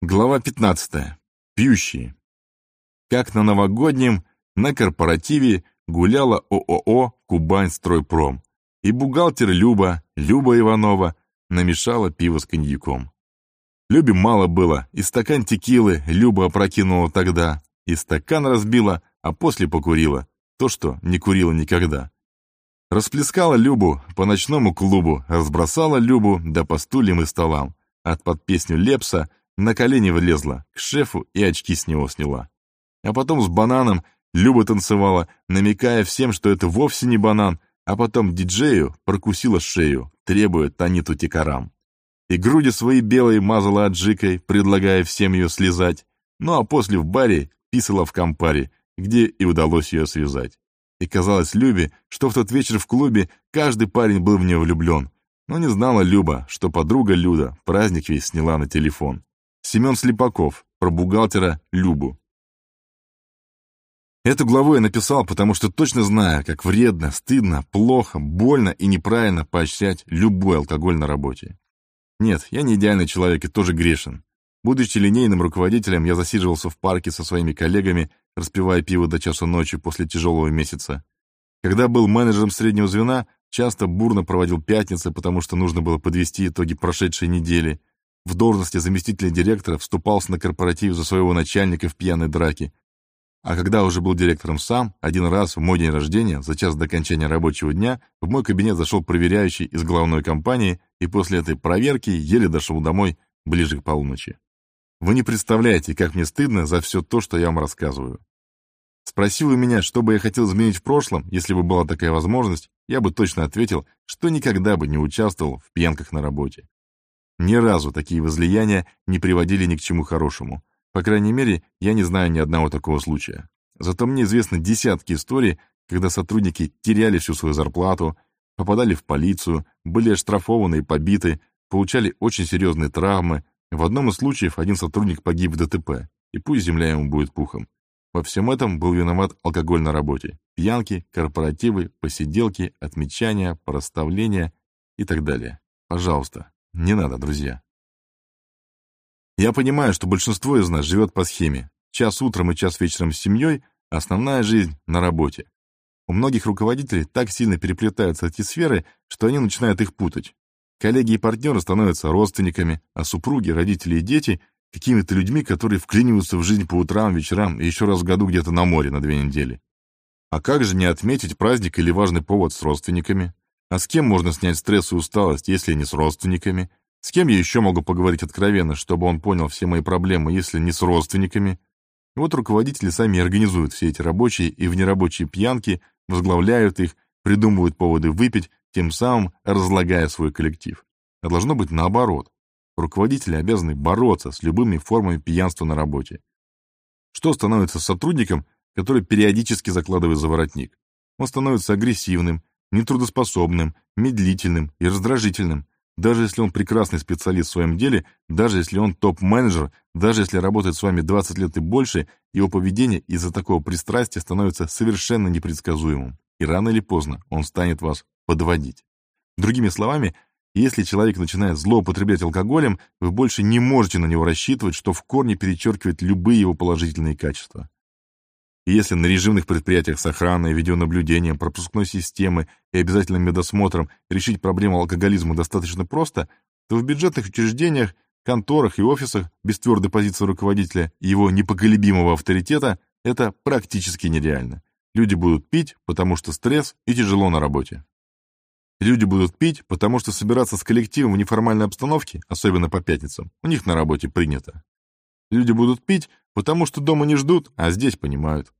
Глава 15. Пьющие. Как на новогоднем, на корпоративе гуляла ООО «Кубань Стройпром», и бухгалтер Люба, Люба Иванова, намешала пиво с коньяком. Любе мало было, и стакан текилы Люба опрокинула тогда, и стакан разбила, а после покурила, то, что не курила никогда. Расплескала Любу по ночному клубу, разбросала Любу да по стульям и столам, от под песню Лепса на колени влезла, к шефу и очки с него сняла. А потом с бананом Люба танцевала, намекая всем, что это вовсе не банан, а потом диджею прокусила шею, требуя Таниту Тикарам. И груди свои белые мазала аджикой, предлагая всем ее слезать, ну а после в баре писала в компаре, где и удалось ее связать. И казалось Любе, что в тот вечер в клубе каждый парень был в нее влюблен, но не знала Люба, что подруга Люда праздник весь сняла на телефон. Семен Слепаков, про бухгалтера Любу. Эту главу я написал, потому что точно знаю, как вредно, стыдно, плохо, больно и неправильно поощрять любой алкоголь на работе. Нет, я не идеальный человек и тоже грешен. Будучи линейным руководителем, я засиживался в парке со своими коллегами, распивая пиво до часу ночи после тяжелого месяца. Когда был менеджером среднего звена, часто бурно проводил пятницы, потому что нужно было подвести итоги прошедшей недели, в должности заместителя директора вступался на корпоратив за своего начальника в пьяной драке. А когда уже был директором сам, один раз в мой день рождения, за час до окончания рабочего дня, в мой кабинет зашел проверяющий из главной компании и после этой проверки еле дошел домой ближе к полуночи. Вы не представляете, как мне стыдно за все то, что я вам рассказываю. Спросил у меня, что бы я хотел изменить в прошлом, если бы была такая возможность, я бы точно ответил, что никогда бы не участвовал в пьянках на работе. Ни разу такие возлияния не приводили ни к чему хорошему. По крайней мере, я не знаю ни одного такого случая. Зато мне известны десятки историй, когда сотрудники теряли всю свою зарплату, попадали в полицию, были оштрафованы и побиты, получали очень серьезные травмы. В одном из случаев один сотрудник погиб в ДТП, и пусть земля ему будет пухом. Во всем этом был виноват алкоголь на работе. Пьянки, корпоративы, посиделки, отмечания, проставления и так далее. Пожалуйста, не надо, друзья. Я понимаю, что большинство из нас живет по схеме. Час утром и час вечером с семьей, основная жизнь на работе. У многих руководителей так сильно переплетаются эти сферы, что они начинают их путать. Коллеги и партнеры становятся родственниками, а супруги, родители и дети — какими-то людьми, которые вклиниваются в жизнь по утрам, вечерам и еще раз в году где-то на море на две недели. А как же не отметить праздник или важный повод с родственниками? А с кем можно снять стресс и усталость, если не с родственниками? С кем я еще могу поговорить откровенно, чтобы он понял все мои проблемы, если не с родственниками? И вот руководители сами организуют все эти рабочие и внерабочие пьянки, возглавляют их, придумывают поводы выпить, тем самым разлагая свой коллектив. А должно быть наоборот. Руководители обязаны бороться с любыми формами пьянства на работе. Что становится сотрудником, который периодически закладывает за воротник? Он становится агрессивным, нетрудоспособным, медлительным и раздражительным. Даже если он прекрасный специалист в своем деле, даже если он топ-менеджер, даже если работает с вами 20 лет и больше, его поведение из-за такого пристрастия становится совершенно непредсказуемым. И рано или поздно он станет вас подводить. Другими словами, если человек начинает злоупотреблять алкоголем, вы больше не можете на него рассчитывать, что в корне перечеркивает любые его положительные качества. Если на режимных предприятиях с охраной, видеонаблюдением, пропускной системой и обязательным медосмотром решить проблему алкоголизма достаточно просто, то в бюджетных учреждениях, конторах и офисах без твердой позиции руководителя и его непоколебимого авторитета это практически нереально. Люди будут пить, потому что стресс и тяжело на работе. Люди будут пить, потому что собираться с коллективом в неформальной обстановке, особенно по пятницам, у них на работе принято. Люди будут пить, потому что дома не ждут, а здесь понимают.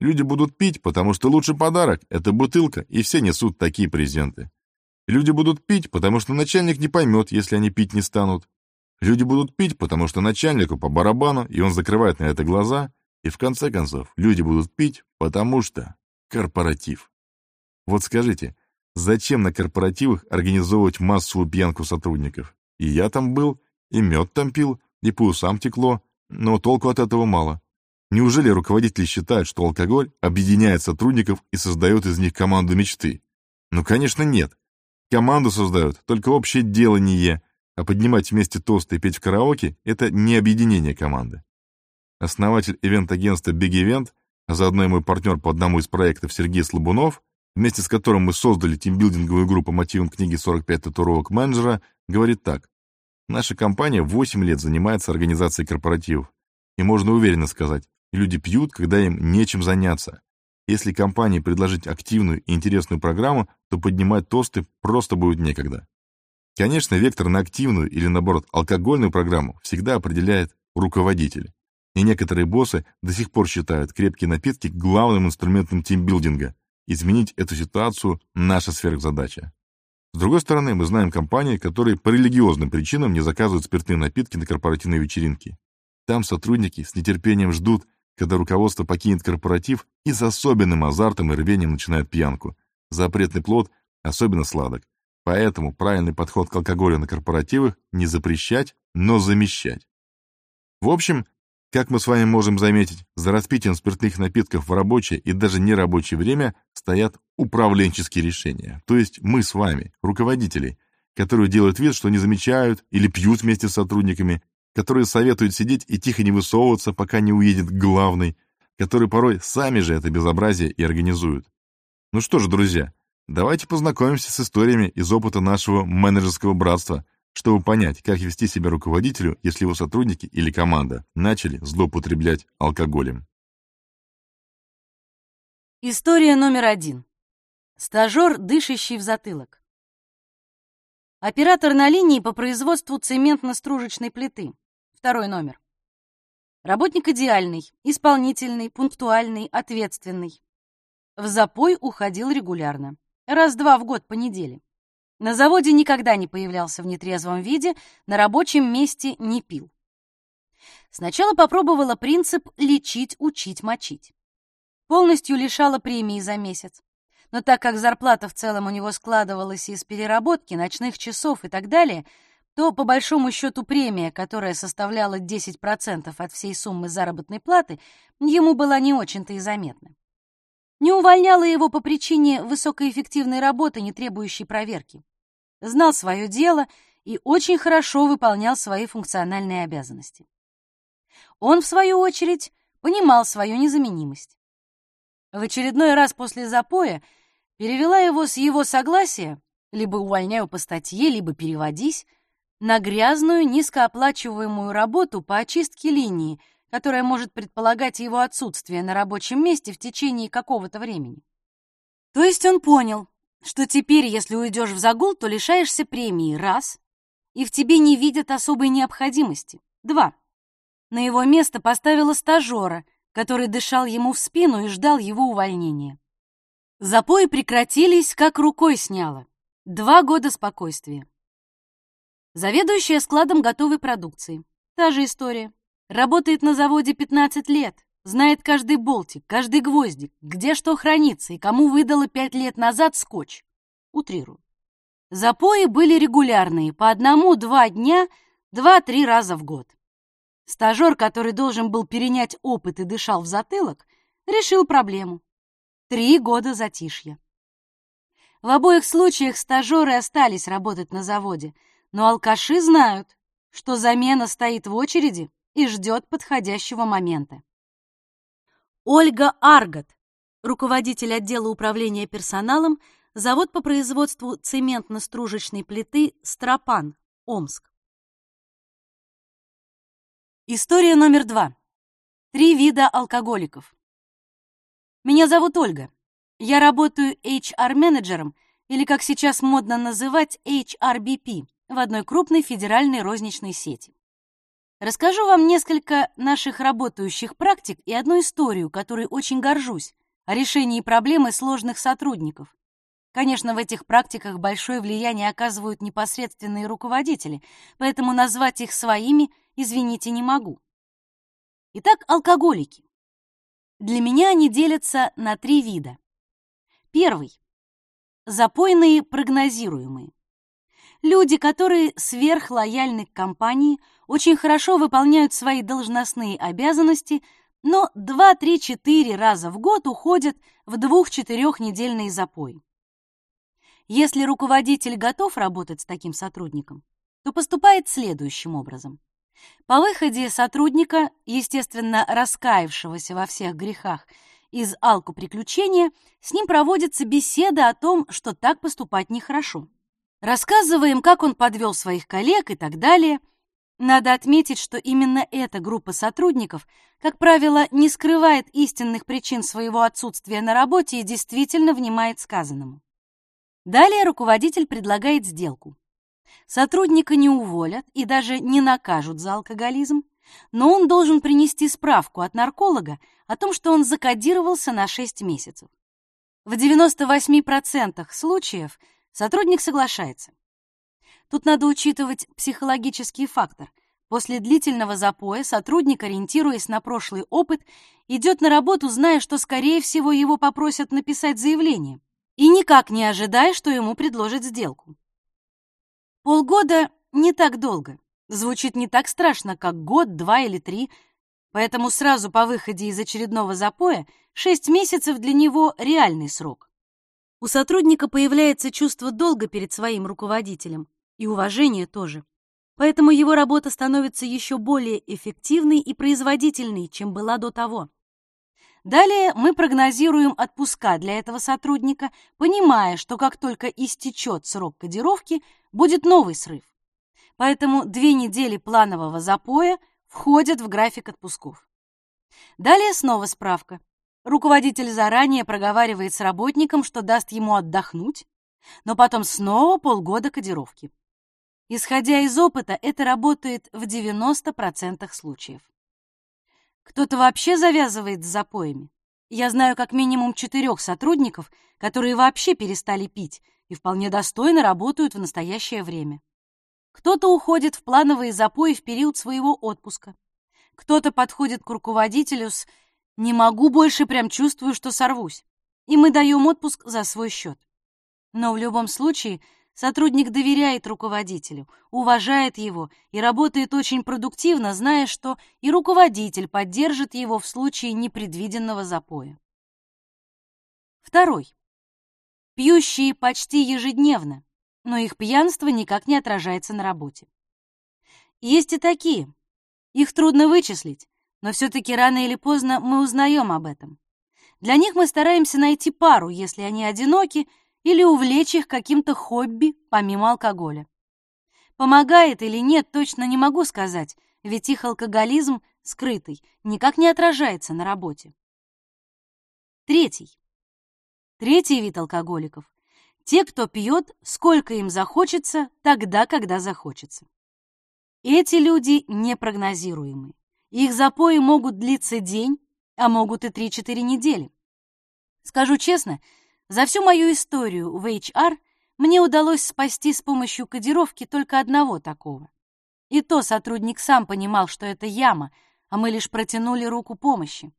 Люди будут пить, потому что лучший подарок — это бутылка, и все несут такие презенты. Люди будут пить, потому что начальник не поймет, если они пить не станут. Люди будут пить, потому что начальнику по барабану, и он закрывает на это глаза. И в конце концов, люди будут пить, потому что корпоратив. Вот скажите, зачем на корпоративах организовывать массовую пьянку сотрудников? И я там был, и мед там пил, и по усам текло, но толку от этого мало. Неужели руководители считают, что алкоголь объединяет сотрудников и создает из них команду мечты? Ну, конечно, нет. Команду создают только общее делание, А поднимать вместе тосты и петь в караоке – это не объединение команды. Основатель ивент-агентства Big Event, а заодно и мой партнер по одному из проектов Сергей Слабунов, вместе с которым мы создали тимбилдинговую группу мотивам книги «45 татуировок менеджера», говорит так. Наша компания 8 лет занимается организацией корпоративов. И можно уверенно сказать, люди пьют, когда им нечем заняться. Если компании предложить активную и интересную программу, то поднимать тосты просто будет некогда. Конечно, вектор на активную или, наоборот, алкогольную программу всегда определяет руководитель. И некоторые боссы до сих пор считают крепкие напитки главным инструментом тимбилдинга. Изменить эту ситуацию – наша сверхзадача. С другой стороны, мы знаем компании, которые по религиозным причинам не заказывают спиртные напитки на корпоративные вечеринки. Там сотрудники с нетерпением ждут, когда руководство покинет корпоратив и с особенным азартом и рвением начинает пьянку. Запретный плод особенно сладок. Поэтому правильный подход к алкоголю на корпоративах не запрещать, но замещать. В общем, как мы с вами можем заметить, за распитием спиртных напитков в рабочее и даже нерабочее время стоят управленческие решения. То есть мы с вами, руководители, которые делают вид, что не замечают или пьют вместе с сотрудниками, которые советуют сидеть и тихо не высовываться, пока не уедет главный, которые порой сами же это безобразие и организуют. Ну что же, друзья, давайте познакомимся с историями из опыта нашего менеджерского братства, чтобы понять, как вести себя руководителю, если его сотрудники или команда начали злоупотреблять алкоголем. История номер один. Стажер, дышащий в затылок. Оператор на линии по производству цементно-стружечной плиты. Второй номер. Работник идеальный, исполнительный, пунктуальный, ответственный. В запой уходил регулярно. Раз-два в год по неделе. На заводе никогда не появлялся в нетрезвом виде, на рабочем месте не пил. Сначала попробовала принцип «лечить, учить, мочить». Полностью лишала премии за месяц. Но так как зарплата в целом у него складывалась из переработки, ночных часов и так далее — то, по большому счету, премия, которая составляла 10% от всей суммы заработной платы, ему была не очень-то и заметна. Не увольняла его по причине высокоэффективной работы, не требующей проверки. Знал свое дело и очень хорошо выполнял свои функциональные обязанности. Он, в свою очередь, понимал свою незаменимость. В очередной раз после запоя перевела его с его согласия, либо увольняю по статье, либо переводись, на грязную, низкооплачиваемую работу по очистке линии, которая может предполагать его отсутствие на рабочем месте в течение какого-то времени. То есть он понял, что теперь, если уйдешь в загул, то лишаешься премии, раз, и в тебе не видят особой необходимости, два. На его место поставила стажера, который дышал ему в спину и ждал его увольнения. Запои прекратились, как рукой сняло. Два года спокойствия. Заведующая складом готовой продукции. Та же история. Работает на заводе 15 лет, знает каждый болтик, каждый гвоздик, где что хранится и кому выдала 5 лет назад скотч. Утрирую. Запои были регулярные, по одному-два дня, два-три раза в год. Стажер, который должен был перенять опыт и дышал в затылок, решил проблему. Три года затишья. В обоих случаях стажеры остались работать на заводе — но алкаши знают, что замена стоит в очереди и ждет подходящего момента. Ольга Аргот, руководитель отдела управления персоналом, завод по производству цементно-стружечной плиты «Стропан», Омск. История номер два. Три вида алкоголиков. Меня зовут Ольга. Я работаю HR-менеджером, или, как сейчас модно называть, HRBP, в одной крупной федеральной розничной сети. Расскажу вам несколько наших работающих практик и одну историю, которой очень горжусь, о решении проблемы сложных сотрудников. Конечно, в этих практиках большое влияние оказывают непосредственные руководители, поэтому назвать их своими, извините, не могу. Итак, алкоголики. Для меня они делятся на три вида. Первый. Запойные прогнозируемые. Люди, которые сверхлояльны к компании, очень хорошо выполняют свои должностные обязанности, но 2-3-4 раза в год уходят в 2-4-недельный запой. Если руководитель готов работать с таким сотрудником, то поступает следующим образом. По выходе сотрудника, естественно, раскаявшегося во всех грехах, из алку приключения, с ним проводится беседа о том, что так поступать нехорошо. Рассказываем, как он подвел своих коллег и так далее. Надо отметить, что именно эта группа сотрудников, как правило, не скрывает истинных причин своего отсутствия на работе и действительно внимает сказанному. Далее руководитель предлагает сделку. Сотрудника не уволят и даже не накажут за алкоголизм, но он должен принести справку от нарколога о том, что он закодировался на 6 месяцев. В 98% случаев сотрудник соглашается. Тут надо учитывать психологический фактор. После длительного запоя сотрудник, ориентируясь на прошлый опыт, идет на работу, зная, что, скорее всего, его попросят написать заявление, и никак не ожидая, что ему предложат сделку. Полгода не так долго. Звучит не так страшно, как год, два или три, поэтому сразу по выходе из очередного запоя шесть месяцев для него реальный срок. У сотрудника появляется чувство долга перед своим руководителем, и уважение тоже. Поэтому его работа становится еще более эффективной и производительной, чем была до того. Далее мы прогнозируем отпуска для этого сотрудника, понимая, что как только истечет срок кодировки, будет новый срыв. Поэтому две недели планового запоя входят в график отпусков. Далее снова справка. Руководитель заранее проговаривает с работником, что даст ему отдохнуть, но потом снова полгода кодировки. Исходя из опыта, это работает в 90% случаев. Кто-то вообще завязывает с запоями. Я знаю как минимум четырех сотрудников, которые вообще перестали пить и вполне достойно работают в настоящее время. Кто-то уходит в плановые запои в период своего отпуска. Кто-то подходит к руководителю с «не могу больше, прям чувствую, что сорвусь», и мы даем отпуск за свой счет. Но в любом случае – Сотрудник доверяет руководителю, уважает его и работает очень продуктивно, зная, что и руководитель поддержит его в случае непредвиденного запоя. Второй. Пьющие почти ежедневно, но их пьянство никак не отражается на работе. Есть и такие. Их трудно вычислить, но все-таки рано или поздно мы узнаем об этом. Для них мы стараемся найти пару, если они одиноки, или увлечь их каким-то хобби помимо алкоголя. Помогает или нет, точно не могу сказать, ведь их алкоголизм скрытый, никак не отражается на работе. Третий. Третий вид алкоголиков — те, кто пьет, сколько им захочется, тогда, когда захочется. Эти люди непрогнозируемы. Их запои могут длиться день, а могут и 3-4 недели. Скажу честно, за всю мою историю в HR мне удалось спасти с помощью кодировки только одного такого. И то сотрудник сам понимал, что это яма, а мы лишь протянули руку помощи.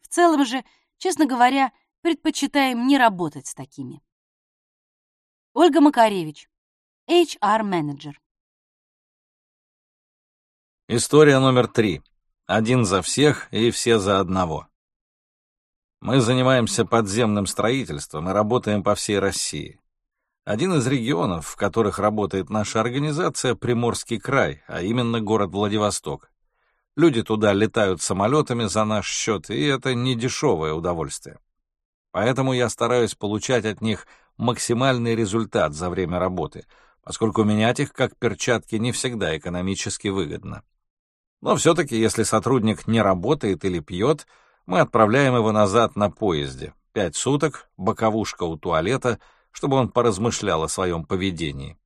В целом же, честно говоря, предпочитаем не работать с такими. Ольга Макаревич, HR-менеджер. История номер три. Один за всех и все за одного. Мы занимаемся подземным строительством и работаем по всей России. Один из регионов, в которых работает наша организация, Приморский край, а именно город Владивосток. Люди туда летают самолетами за наш счет, и это не дешевое удовольствие. Поэтому я стараюсь получать от них максимальный результат за время работы, поскольку менять их как перчатки не всегда экономически выгодно. Но все-таки, если сотрудник не работает или пьет, мы отправляем его назад на поезде. Пять суток, боковушка у туалета, чтобы он поразмышлял о своем поведении.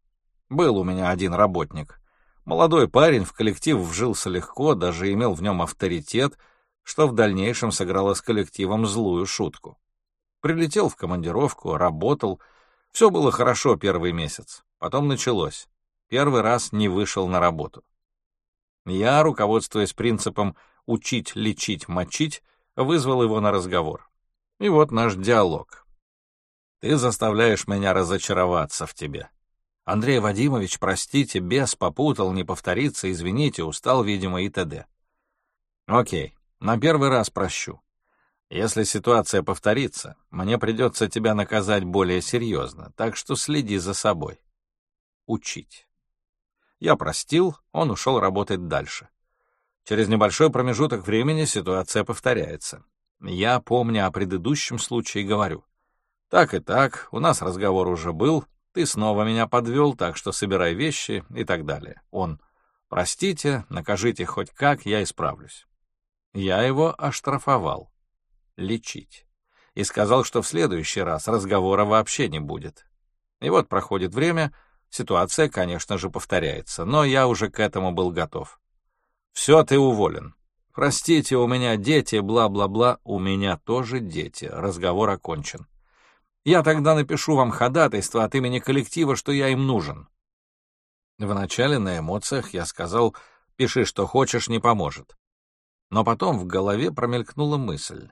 Был у меня один работник. Молодой парень в коллектив вжился легко, даже имел в нем авторитет, что в дальнейшем сыграло с коллективом злую шутку. Прилетел в командировку, работал. Все было хорошо первый месяц. Потом началось. Первый раз не вышел на работу. Я, руководствуясь принципом «учить, лечить, мочить», вызвал его на разговор. И вот наш диалог. «Ты заставляешь меня разочароваться в тебе. Андрей Вадимович, простите, бес попутал, не повторится, извините, устал, видимо, и т.д. Окей, на первый раз прощу. Если ситуация повторится, мне придется тебя наказать более серьезно, так что следи за собой. Учить. Я простил, он ушел работать дальше. Через небольшой промежуток времени ситуация повторяется. Я, помня о предыдущем случае, говорю. Так и так, у нас разговор уже был, ты снова меня подвел, так что собирай вещи и так далее. Он. Простите, накажите хоть как, я исправлюсь. Я его оштрафовал. Лечить. И сказал, что в следующий раз разговора вообще не будет. И вот проходит время, ситуация, конечно же, повторяется, но я уже к этому был готов. Все, ты уволен. Простите, у меня дети, бла-бла-бла, у меня тоже дети. Разговор окончен. Я тогда напишу вам ходатайство от имени коллектива, что я им нужен. Вначале на эмоциях я сказал, пиши, что хочешь, не поможет. Но потом в голове промелькнула мысль.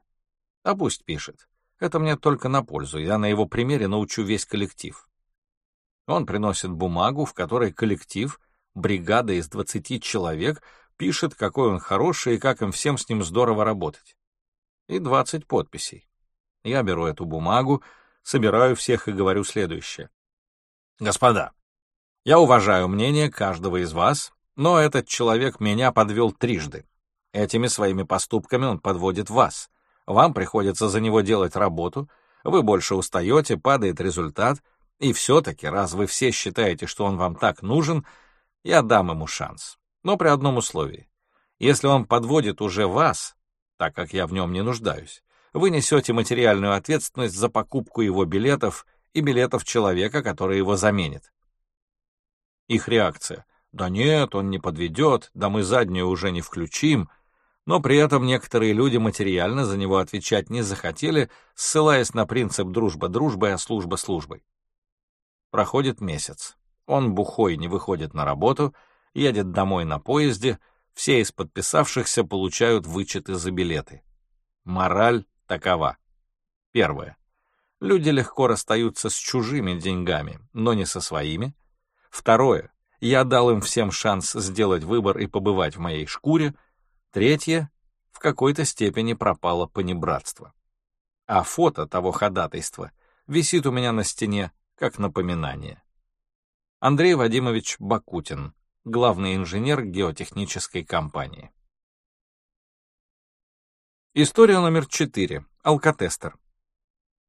А пусть пишет. Это мне только на пользу, я на его примере научу весь коллектив. Он приносит бумагу, в которой коллектив, бригада из 20 человек, пишет, какой он хороший и как им всем с ним здорово работать. И 20 подписей. Я беру эту бумагу, собираю всех и говорю следующее. Господа, я уважаю мнение каждого из вас, но этот человек меня подвел трижды. Этими своими поступками он подводит вас. Вам приходится за него делать работу, вы больше устаете, падает результат, и все-таки, раз вы все считаете, что он вам так нужен, я дам ему шанс но при одном условии. Если он подводит уже вас, так как я в нем не нуждаюсь, вы несете материальную ответственность за покупку его билетов и билетов человека, который его заменит. Их реакция «Да нет, он не подведет, да мы заднюю уже не включим», но при этом некоторые люди материально за него отвечать не захотели, ссылаясь на принцип дружба дружбой, а служба службой. Проходит месяц. Он бухой не выходит на работу — едет домой на поезде, все из подписавшихся получают вычеты за билеты. Мораль такова. Первое. Люди легко расстаются с чужими деньгами, но не со своими. Второе. Я дал им всем шанс сделать выбор и побывать в моей шкуре. Третье. В какой-то степени пропало понебратство. А фото того ходатайства висит у меня на стене как напоминание. Андрей Вадимович Бакутин, главный инженер геотехнической компании. История номер 4. Алкотестер.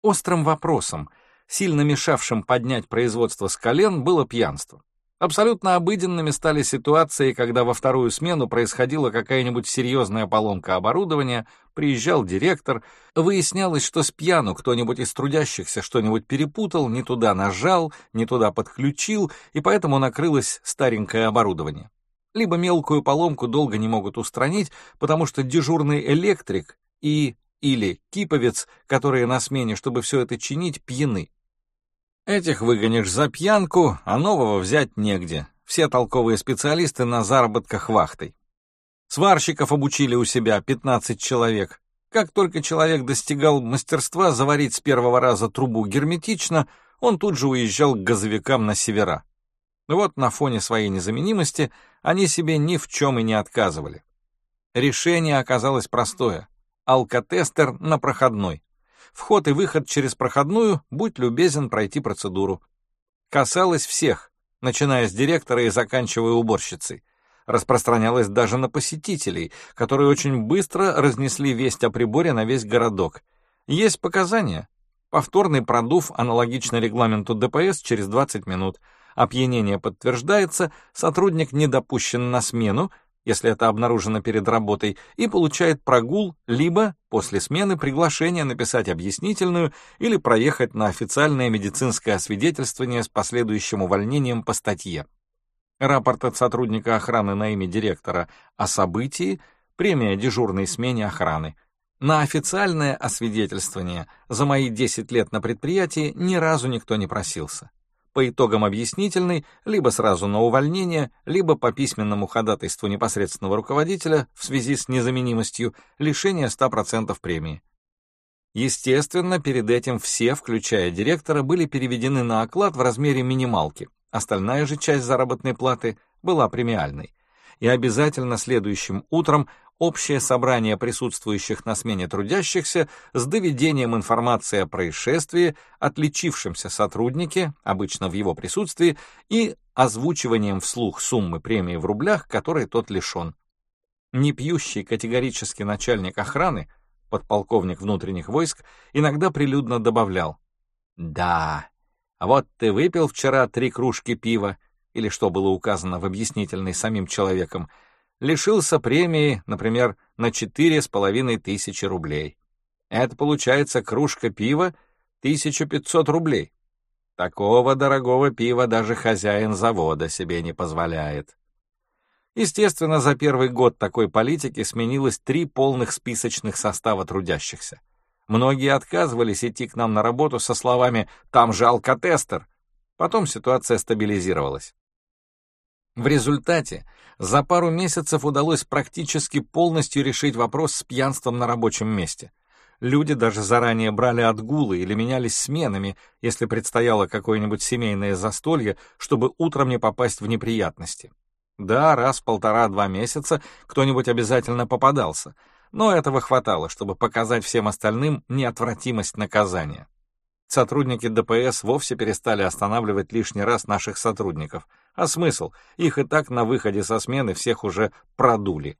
Острым вопросом, сильно мешавшим поднять производство с колен, было пьянство. Абсолютно обыденными стали ситуации, когда во вторую смену происходила какая-нибудь серьезная поломка оборудования, приезжал директор, выяснялось, что с пьяну кто-нибудь из трудящихся что-нибудь перепутал, не туда нажал, не туда подключил, и поэтому накрылось старенькое оборудование. Либо мелкую поломку долго не могут устранить, потому что дежурный электрик и или киповец, которые на смене, чтобы все это чинить, пьяны. Этих выгонишь за пьянку, а нового взять негде. Все толковые специалисты на заработках вахтой. Сварщиков обучили у себя 15 человек. Как только человек достигал мастерства заварить с первого раза трубу герметично, он тут же уезжал к газовикам на севера. Вот на фоне своей незаменимости они себе ни в чем и не отказывали. Решение оказалось простое. Алкотестер на проходной. Вход и выход через проходную, будь любезен пройти процедуру. Касалось всех, начиная с директора и заканчивая уборщицей. Распространялось даже на посетителей, которые очень быстро разнесли весть о приборе на весь городок. Есть показания. Повторный продув аналогично регламенту ДПС через 20 минут. Опьянение подтверждается, сотрудник не допущен на смену, если это обнаружено перед работой, и получает прогул, либо после смены приглашение написать объяснительную или проехать на официальное медицинское освидетельствование с последующим увольнением по статье. Рапорт от сотрудника охраны на имя директора о событии, премия дежурной смене охраны. На официальное освидетельствование за мои 10 лет на предприятии ни разу никто не просился по итогам объяснительной, либо сразу на увольнение, либо по письменному ходатайству непосредственного руководителя в связи с незаменимостью лишение 100% премии. Естественно, перед этим все, включая директора, были переведены на оклад в размере минималки. Остальная же часть заработной платы была премиальной. И обязательно следующим утром общее собрание присутствующих на смене трудящихся с доведением информации о происшествии, отличившемся сотруднике, обычно в его присутствии, и озвучиванием вслух суммы премии в рублях, которой тот лишен. Непьющий категорически начальник охраны, подполковник внутренних войск, иногда прилюдно добавлял «Да, вот ты выпил вчера три кружки пива, или что было указано в объяснительной самим человеком, лишился премии, например, на четыре с половиной тысячи рублей. Это получается кружка пива 1500 рублей. Такого дорогого пива даже хозяин завода себе не позволяет. Естественно, за первый год такой политики сменилось три полных списочных состава трудящихся. Многие отказывались идти к нам на работу со словами «там же алкотестер». Потом ситуация стабилизировалась. В результате за пару месяцев удалось практически полностью решить вопрос с пьянством на рабочем месте. Люди даже заранее брали отгулы или менялись сменами, если предстояло какое-нибудь семейное застолье, чтобы утром не попасть в неприятности. Да, раз в полтора-два месяца кто-нибудь обязательно попадался, но этого хватало, чтобы показать всем остальным неотвратимость наказания. Сотрудники ДПС вовсе перестали останавливать лишний раз наших сотрудников. А смысл? Их и так на выходе со смены всех уже продули.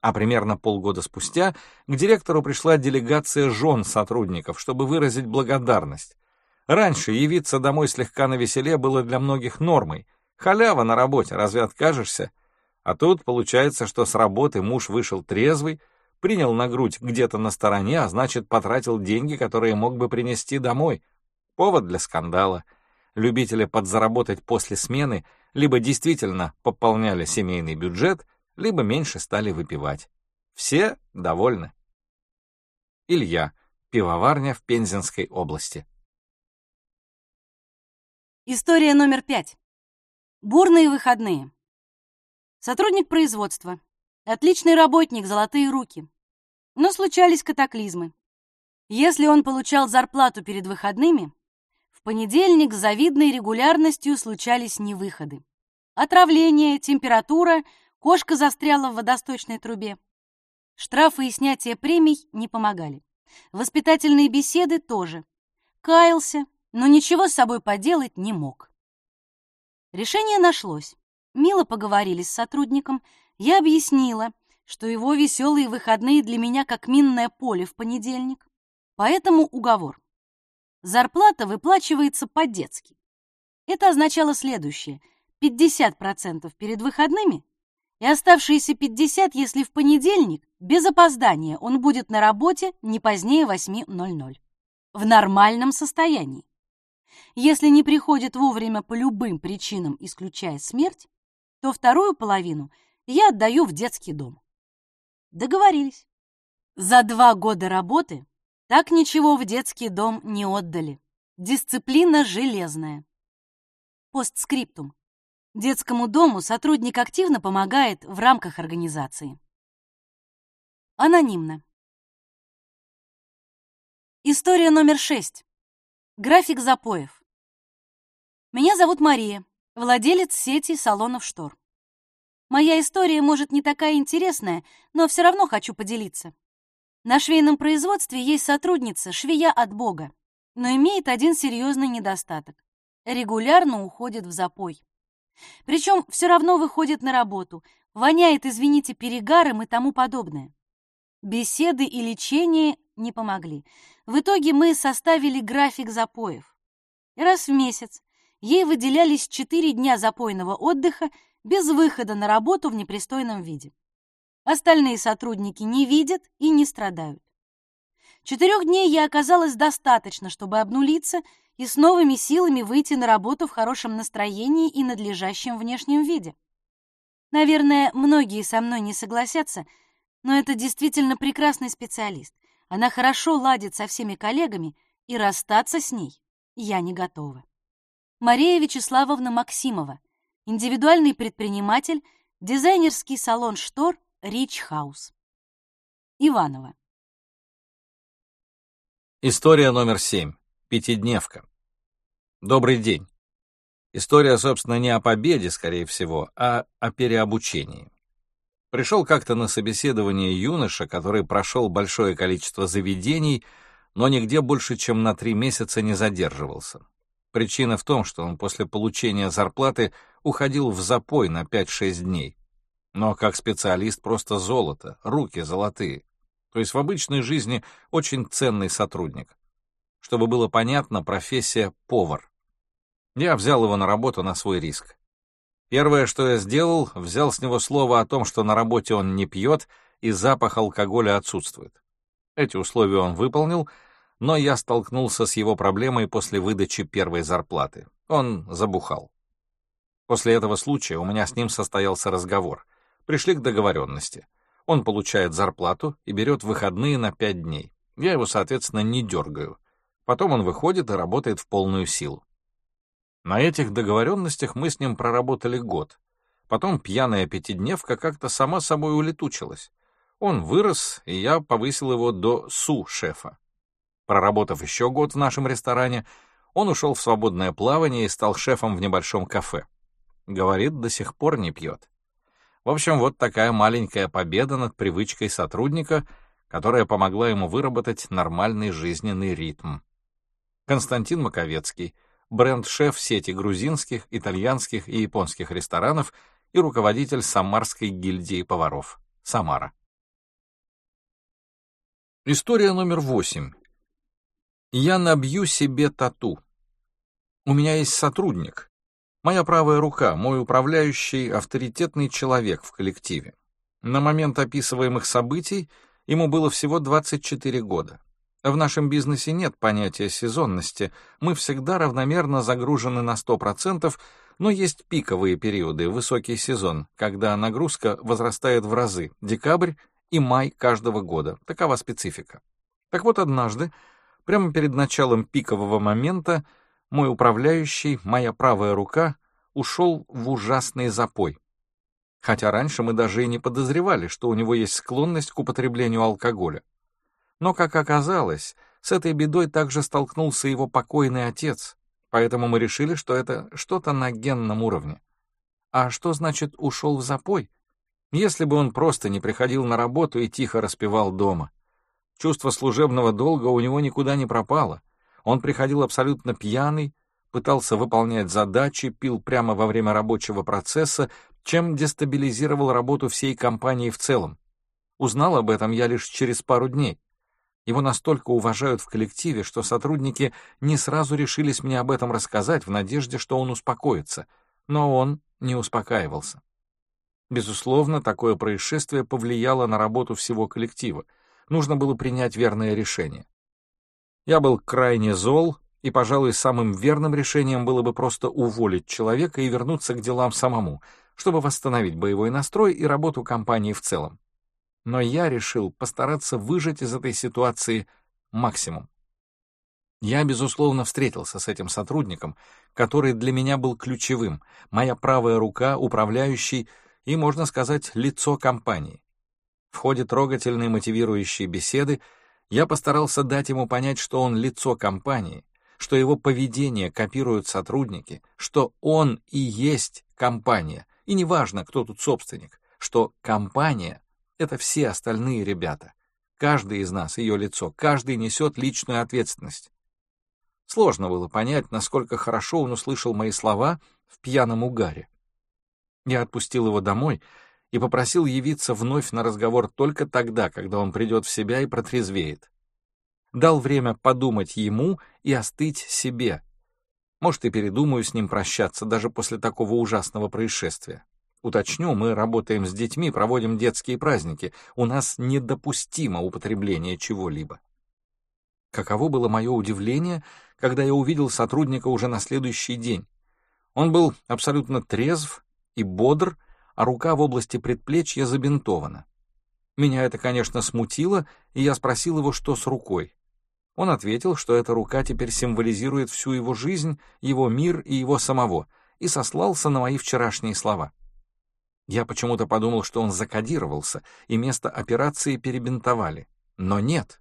А примерно полгода спустя к директору пришла делегация жен сотрудников, чтобы выразить благодарность. Раньше явиться домой слегка навеселе было для многих нормой. Халява на работе, разве откажешься? А тут получается, что с работы муж вышел трезвый, принял на грудь где-то на стороне, а значит, потратил деньги, которые мог бы принести домой. Повод для скандала. Любители подзаработать после смены либо действительно пополняли семейный бюджет, либо меньше стали выпивать. Все довольны. Илья. Пивоварня в Пензенской области. История номер пять. Бурные выходные. Сотрудник производства. Отличный работник, золотые руки. Но случались катаклизмы. Если он получал зарплату перед выходными, в понедельник с завидной регулярностью случались невыходы. Отравление, температура, кошка застряла в водосточной трубе. Штрафы и снятие премий не помогали. Воспитательные беседы тоже. Каялся, но ничего с собой поделать не мог. Решение нашлось. Мило поговорили с сотрудником, я объяснила, что его веселые выходные для меня как минное поле в понедельник. Поэтому уговор. Зарплата выплачивается по-детски. Это означало следующее. 50% перед выходными и оставшиеся 50%, если в понедельник, без опоздания, он будет на работе не позднее 8.00. В нормальном состоянии. Если не приходит вовремя по любым причинам, исключая смерть, то вторую половину я отдаю в детский дом. Договорились. За два года работы так ничего в детский дом не отдали. Дисциплина железная. Постскриптум. Детскому дому сотрудник активно помогает в рамках организации. Анонимно. История номер шесть. График запоев. Меня зовут Мария, владелец сети салонов штор. Моя история, может, не такая интересная, но все равно хочу поделиться. На швейном производстве есть сотрудница, швея от Бога, но имеет один серьезный недостаток. Регулярно уходит в запой. Причем все равно выходит на работу, воняет, извините, перегаром и тому подобное. Беседы и лечение не помогли. В итоге мы составили график запоев. Раз в месяц ей выделялись 4 дня запойного отдыха без выхода на работу в непристойном виде. Остальные сотрудники не видят и не страдают. Четырех дней я оказалось достаточно, чтобы обнулиться и с новыми силами выйти на работу в хорошем настроении и надлежащем внешнем виде. Наверное, многие со мной не согласятся, но это действительно прекрасный специалист. Она хорошо ладит со всеми коллегами, и расстаться с ней я не готова. Мария Вячеславовна Максимова — индивидуальный предприниматель, дизайнерский салон штор «Рич Хаус». Иванова. История номер семь. Пятидневка. Добрый день. История, собственно, не о победе, скорее всего, а о переобучении. Пришел как-то на собеседование юноша, который прошел большое количество заведений, но нигде больше, чем на три месяца не задерживался. Причина в том, что он после получения зарплаты уходил в запой на 5-6 дней. Но как специалист просто золото, руки золотые. То есть в обычной жизни очень ценный сотрудник. Чтобы было понятно, профессия повар. Я взял его на работу на свой риск. Первое, что я сделал, взял с него слово о том, что на работе он не пьет и запах алкоголя отсутствует. Эти условия он выполнил, но я столкнулся с его проблемой после выдачи первой зарплаты. Он забухал. После этого случая у меня с ним состоялся разговор. Пришли к договоренности. Он получает зарплату и берет выходные на пять дней. Я его, соответственно, не дергаю. Потом он выходит и работает в полную силу. На этих договоренностях мы с ним проработали год. Потом пьяная пятидневка как-то сама собой улетучилась. Он вырос, и я повысил его до су-шефа. Проработав еще год в нашем ресторане, он ушел в свободное плавание и стал шефом в небольшом кафе. Говорит, до сих пор не пьет. В общем, вот такая маленькая победа над привычкой сотрудника, которая помогла ему выработать нормальный жизненный ритм. Константин Маковецкий — бренд-шеф сети грузинских, итальянских и японских ресторанов и руководитель Самарской гильдии поваров. Самара. История номер восемь. Я набью себе тату. У меня есть сотрудник. Моя правая рука, мой управляющий, авторитетный человек в коллективе. На момент описываемых событий ему было всего 24 года. В нашем бизнесе нет понятия сезонности, мы всегда равномерно загружены на 100%, но есть пиковые периоды, высокий сезон, когда нагрузка возрастает в разы, декабрь и май каждого года, такова специфика. Так вот однажды, прямо перед началом пикового момента, мой управляющий, моя правая рука, ушел в ужасный запой. Хотя раньше мы даже и не подозревали, что у него есть склонность к употреблению алкоголя. Но, как оказалось, с этой бедой также столкнулся его покойный отец, поэтому мы решили, что это что-то на генном уровне. А что значит «ушел в запой»? Если бы он просто не приходил на работу и тихо распевал дома. Чувство служебного долга у него никуда не пропало. Он приходил абсолютно пьяный, пытался выполнять задачи, пил прямо во время рабочего процесса, чем дестабилизировал работу всей компании в целом. Узнал об этом я лишь через пару дней. Его настолько уважают в коллективе, что сотрудники не сразу решились мне об этом рассказать в надежде, что он успокоится, но он не успокаивался. Безусловно, такое происшествие повлияло на работу всего коллектива. Нужно было принять верное решение. Я был крайне зол, и, пожалуй, самым верным решением было бы просто уволить человека и вернуться к делам самому, чтобы восстановить боевой настрой и работу компании в целом но я решил постараться выжать из этой ситуации максимум. Я, безусловно, встретился с этим сотрудником, который для меня был ключевым, моя правая рука, управляющий и, можно сказать, лицо компании. В ходе трогательной мотивирующей беседы я постарался дать ему понять, что он лицо компании, что его поведение копируют сотрудники, что он и есть компания, и неважно, кто тут собственник, что компания это все остальные ребята. Каждый из нас ее лицо, каждый несет личную ответственность. Сложно было понять, насколько хорошо он услышал мои слова в пьяном угаре. Я отпустил его домой и попросил явиться вновь на разговор только тогда, когда он придет в себя и протрезвеет. Дал время подумать ему и остыть себе. Может, и передумаю с ним прощаться даже после такого ужасного происшествия. Уточню, мы работаем с детьми, проводим детские праздники. У нас недопустимо употребление чего-либо. Каково было мое удивление, когда я увидел сотрудника уже на следующий день. Он был абсолютно трезв и бодр, а рука в области предплечья забинтована. Меня это, конечно, смутило, и я спросил его, что с рукой. Он ответил, что эта рука теперь символизирует всю его жизнь, его мир и его самого, и сослался на мои вчерашние слова. Я почему-то подумал, что он закодировался, и место операции перебинтовали. Но нет.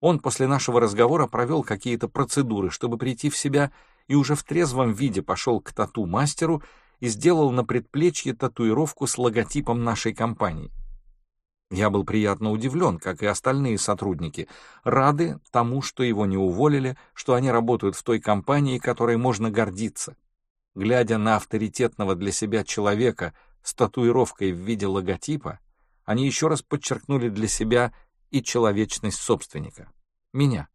Он после нашего разговора провел какие-то процедуры, чтобы прийти в себя, и уже в трезвом виде пошел к тату-мастеру и сделал на предплечье татуировку с логотипом нашей компании. Я был приятно удивлен, как и остальные сотрудники, рады тому, что его не уволили, что они работают в той компании, которой можно гордиться. Глядя на авторитетного для себя человека с татуировкой в виде логотипа, они еще раз подчеркнули для себя и человечность собственника. Меня.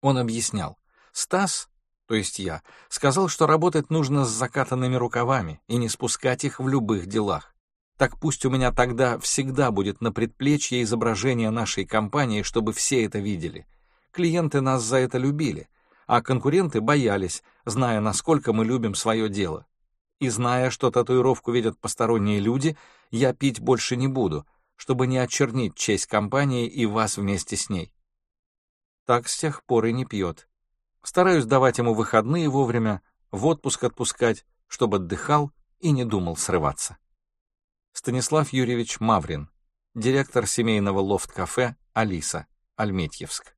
Он объяснял. Стас, то есть я, сказал, что работать нужно с закатанными рукавами и не спускать их в любых делах. Так пусть у меня тогда всегда будет на предплечье изображение нашей компании, чтобы все это видели. Клиенты нас за это любили, а конкуренты боялись, зная, насколько мы любим свое дело. И зная, что татуировку видят посторонние люди, я пить больше не буду, чтобы не очернить честь компании и вас вместе с ней. Так с тех пор и не пьет. Стараюсь давать ему выходные вовремя, в отпуск отпускать, чтобы отдыхал и не думал срываться. Станислав Юрьевич Маврин, директор семейного лофт-кафе «Алиса», Альметьевск.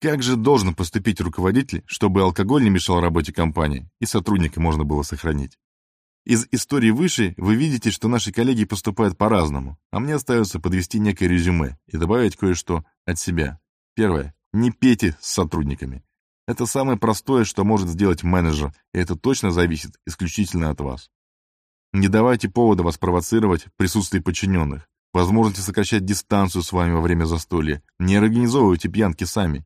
Как же должен поступить руководитель, чтобы алкоголь не мешал работе компании и сотрудника можно было сохранить? Из истории выше вы видите, что наши коллеги поступают по-разному, а мне остается подвести некое резюме и добавить кое-что от себя. Первое. Не пейте с сотрудниками. Это самое простое, что может сделать менеджер, и это точно зависит исключительно от вас. Не давайте повода вас провоцировать в присутствии подчиненных. Возможности сокращать дистанцию с вами во время застолья. Не организовывайте пьянки сами.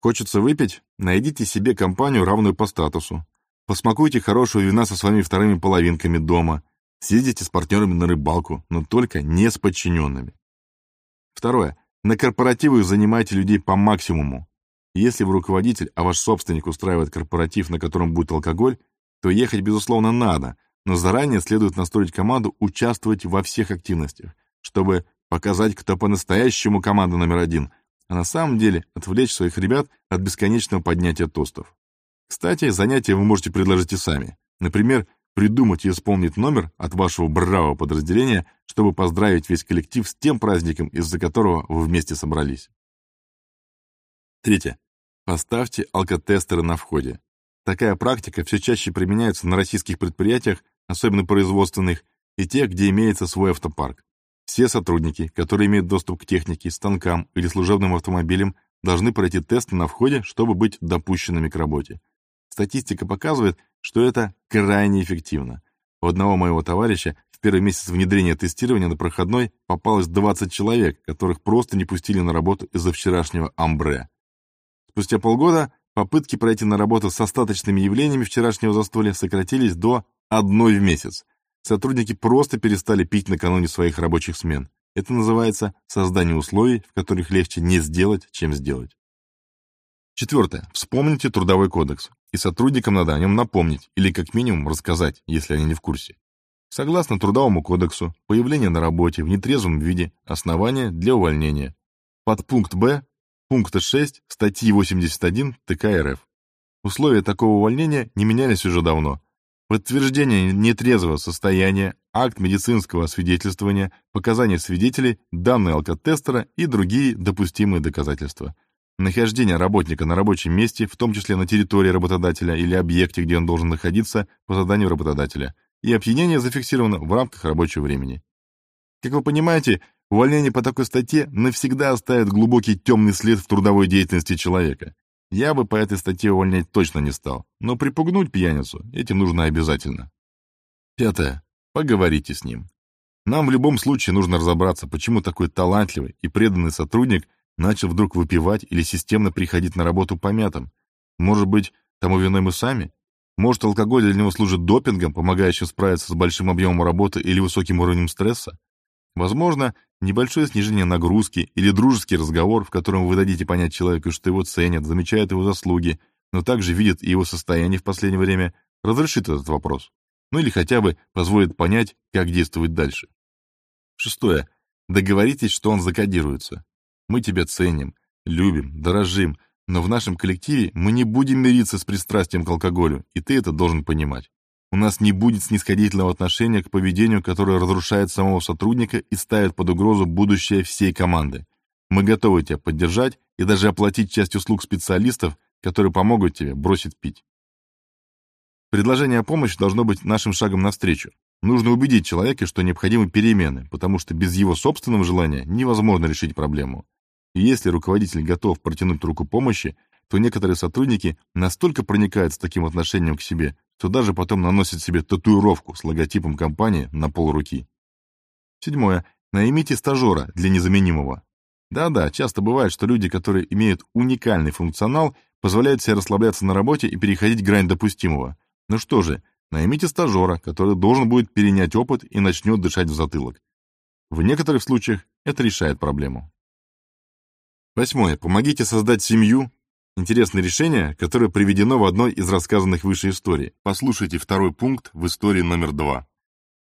Хочется выпить? Найдите себе компанию, равную по статусу. Посмакуйте хорошего вина со своими вторыми половинками дома. Съездите с партнерами на рыбалку, но только не с подчиненными. Второе. На корпоративы занимайте людей по максимуму. Если вы руководитель, а ваш собственник устраивает корпоратив, на котором будет алкоголь, то ехать, безусловно, надо, но заранее следует настроить команду участвовать во всех активностях, чтобы показать, кто по-настоящему команда номер один, а на самом деле отвлечь своих ребят от бесконечного поднятия тостов. Кстати, занятия вы можете предложить и сами. Например, придумать и исполнить номер от вашего бравого подразделения, чтобы поздравить весь коллектив с тем праздником, из-за которого вы вместе собрались. Третье. Поставьте алкотестеры на входе. Такая практика все чаще применяется на российских предприятиях особенно производственных, и тех, где имеется свой автопарк. Все сотрудники, которые имеют доступ к технике, станкам или служебным автомобилям, должны пройти тесты на входе, чтобы быть допущенными к работе. Статистика показывает, что это крайне эффективно. У одного моего товарища в первый месяц внедрения тестирования на проходной попалось 20 человек, которых просто не пустили на работу из-за вчерашнего амбре. Спустя полгода попытки пройти на работу с остаточными явлениями вчерашнего застолья сократились до одной в месяц. Сотрудники просто перестали пить накануне своих рабочих смен. Это называется создание условий, в которых легче не сделать, чем сделать. Четвертое. Вспомните Трудовой кодекс, и сотрудникам надо о нем напомнить или как минимум рассказать, если они не в курсе. Согласно Трудовому кодексу, появление на работе в нетрезвом виде – основание для увольнения. Подпункт Б пункта 6 статьи 81 ТК РФ. Условия такого увольнения не менялись уже давно, Подтверждение нетрезвого состояния, акт медицинского освидетельствования, показания свидетелей, данные алкотестера и другие допустимые доказательства. Нахождение работника на рабочем месте, в том числе на территории работодателя или объекте, где он должен находиться по заданию работодателя, и опьянение зафиксировано в рамках рабочего времени. Как вы понимаете, увольнение по такой статье навсегда оставит глубокий темный след в трудовой деятельности человека. Я бы по этой статье увольнять точно не стал, но припугнуть пьяницу этим нужно обязательно. Пятое. Поговорите с ним. Нам в любом случае нужно разобраться, почему такой талантливый и преданный сотрудник начал вдруг выпивать или системно приходить на работу помятым. Может быть, тому виной мы сами? Может, алкоголь для него служит допингом, помогающим справиться с большим объемом работы или высоким уровнем стресса? Возможно, небольшое снижение нагрузки или дружеский разговор, в котором вы дадите понять человеку, что его ценят, замечают его заслуги, но также видят и его состояние в последнее время, разрешит этот вопрос. Ну или хотя бы позволит понять, как действовать дальше. Шестое. Договоритесь, что он закодируется. Мы тебя ценим, любим, дорожим, но в нашем коллективе мы не будем мириться с пристрастием к алкоголю, и ты это должен понимать. У нас не будет снисходительного отношения к поведению, которое разрушает самого сотрудника и ставит под угрозу будущее всей команды. Мы готовы тебя поддержать и даже оплатить часть услуг специалистов, которые помогут тебе бросить пить. Предложение о помощи должно быть нашим шагом навстречу. Нужно убедить человека, что необходимы перемены, потому что без его собственного желания невозможно решить проблему. И если руководитель готов протянуть руку помощи, то некоторые сотрудники настолько проникают с таким отношением к себе, что даже потом наносят себе татуировку с логотипом компании на пол руки. Седьмое. Наймите стажера для незаменимого. Да-да, часто бывает, что люди, которые имеют уникальный функционал, позволяют себе расслабляться на работе и переходить грань допустимого. Ну что же, наймите стажера, который должен будет перенять опыт и начнет дышать в затылок. В некоторых случаях это решает проблему. Восьмое. Помогите создать семью. Интересное решение, которое приведено в одной из рассказанных выше историй. Послушайте второй пункт в истории номер два.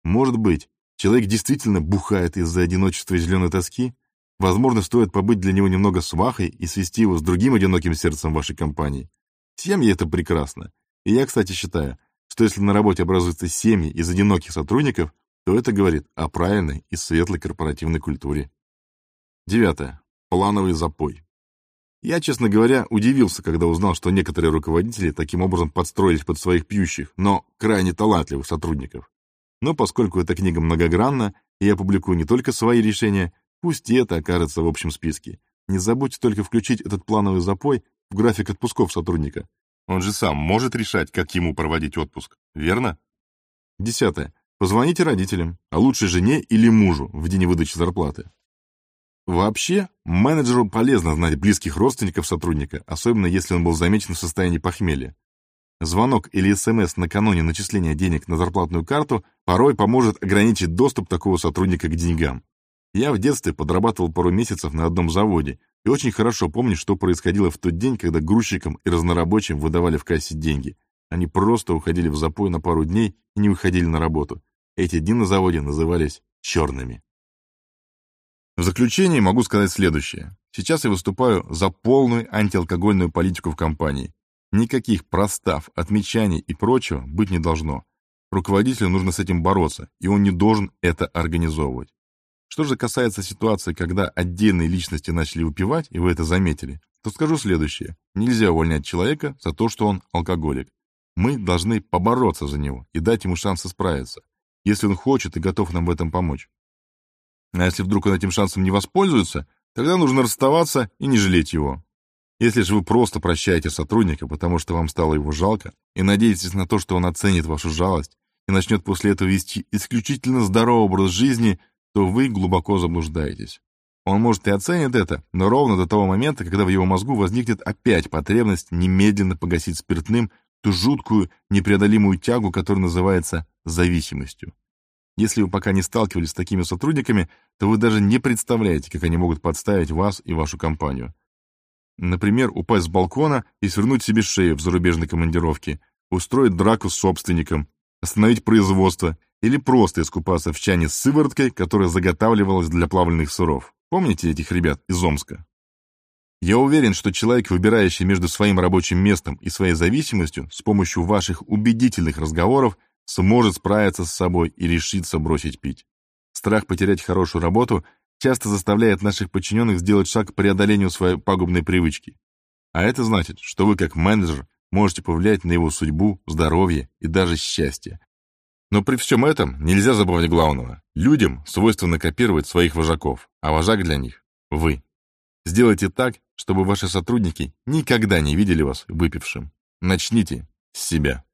Может быть, человек действительно бухает из-за одиночества и зеленой тоски? Возможно, стоит побыть для него немного свахой и свести его с другим одиноким сердцем вашей компании. Семьи — это прекрасно. И я, кстати, считаю, что если на работе образуются семьи из одиноких сотрудников, то это говорит о правильной и светлой корпоративной культуре. Девятое. Плановый запой. Я, честно говоря, удивился, когда узнал, что некоторые руководители таким образом подстроились под своих пьющих, но крайне талантливых сотрудников. Но поскольку эта книга многогранна, и я публикую не только свои решения, Пусть и это окажется в общем списке. Не забудьте только включить этот плановый запой в график отпусков сотрудника. Он же сам может решать, как ему проводить отпуск, верно? Десятое. Позвоните родителям, а лучше жене или мужу в день выдачи зарплаты. Вообще, менеджеру полезно знать близких родственников сотрудника, особенно если он был замечен в состоянии похмелья. Звонок или СМС накануне начисления денег на зарплатную карту порой поможет ограничить доступ такого сотрудника к деньгам. Я в детстве подрабатывал пару месяцев на одном заводе и очень хорошо помню, что происходило в тот день, когда грузчикам и разнорабочим выдавали в кассе деньги. Они просто уходили в запой на пару дней и не выходили на работу. Эти дни на заводе назывались «черными». В заключение могу сказать следующее. Сейчас я выступаю за полную антиалкогольную политику в компании. Никаких простав, отмечаний и прочего быть не должно. Руководителю нужно с этим бороться, и он не должен это организовывать. Что же касается ситуации, когда отдельные личности начали упивать, и вы это заметили, то скажу следующее. Нельзя увольнять человека за то, что он алкоголик. Мы должны побороться за него и дать ему шанс исправиться, если он хочет и готов нам в этом помочь. А если вдруг он этим шансом не воспользуется, тогда нужно расставаться и не жалеть его. Если же вы просто прощаете сотрудника, потому что вам стало его жалко, и надеетесь на то, что он оценит вашу жалость и начнет после этого вести исключительно здоровый образ жизни, то вы глубоко заблуждаетесь. Он может и оценит это, но ровно до того момента, когда в его мозгу возникнет опять потребность немедленно погасить спиртным ту жуткую, непреодолимую тягу, которая называется зависимостью. Если вы пока не сталкивались с такими сотрудниками, то вы даже не представляете, как они могут подставить вас и вашу компанию. Например, упасть с балкона и свернуть себе шею в зарубежной командировке, устроить драку с собственником, остановить производство или просто искупаться в чане с сывороткой, которая заготавливалась для плавленных сыров. Помните этих ребят из Омска? Я уверен, что человек, выбирающий между своим рабочим местом и своей зависимостью, с помощью ваших убедительных разговоров сможет справиться с собой и решиться бросить пить. Страх потерять хорошую работу часто заставляет наших подчиненных сделать шаг к преодолению своей пагубной привычки. А это значит, что вы как менеджер можете повлиять на его судьбу, здоровье и даже счастье, но при всем этом нельзя забывать главного. Людям свойственно копировать своих вожаков, а вожак для них — вы. Сделайте так, чтобы ваши сотрудники никогда не видели вас выпившим. Начните с себя.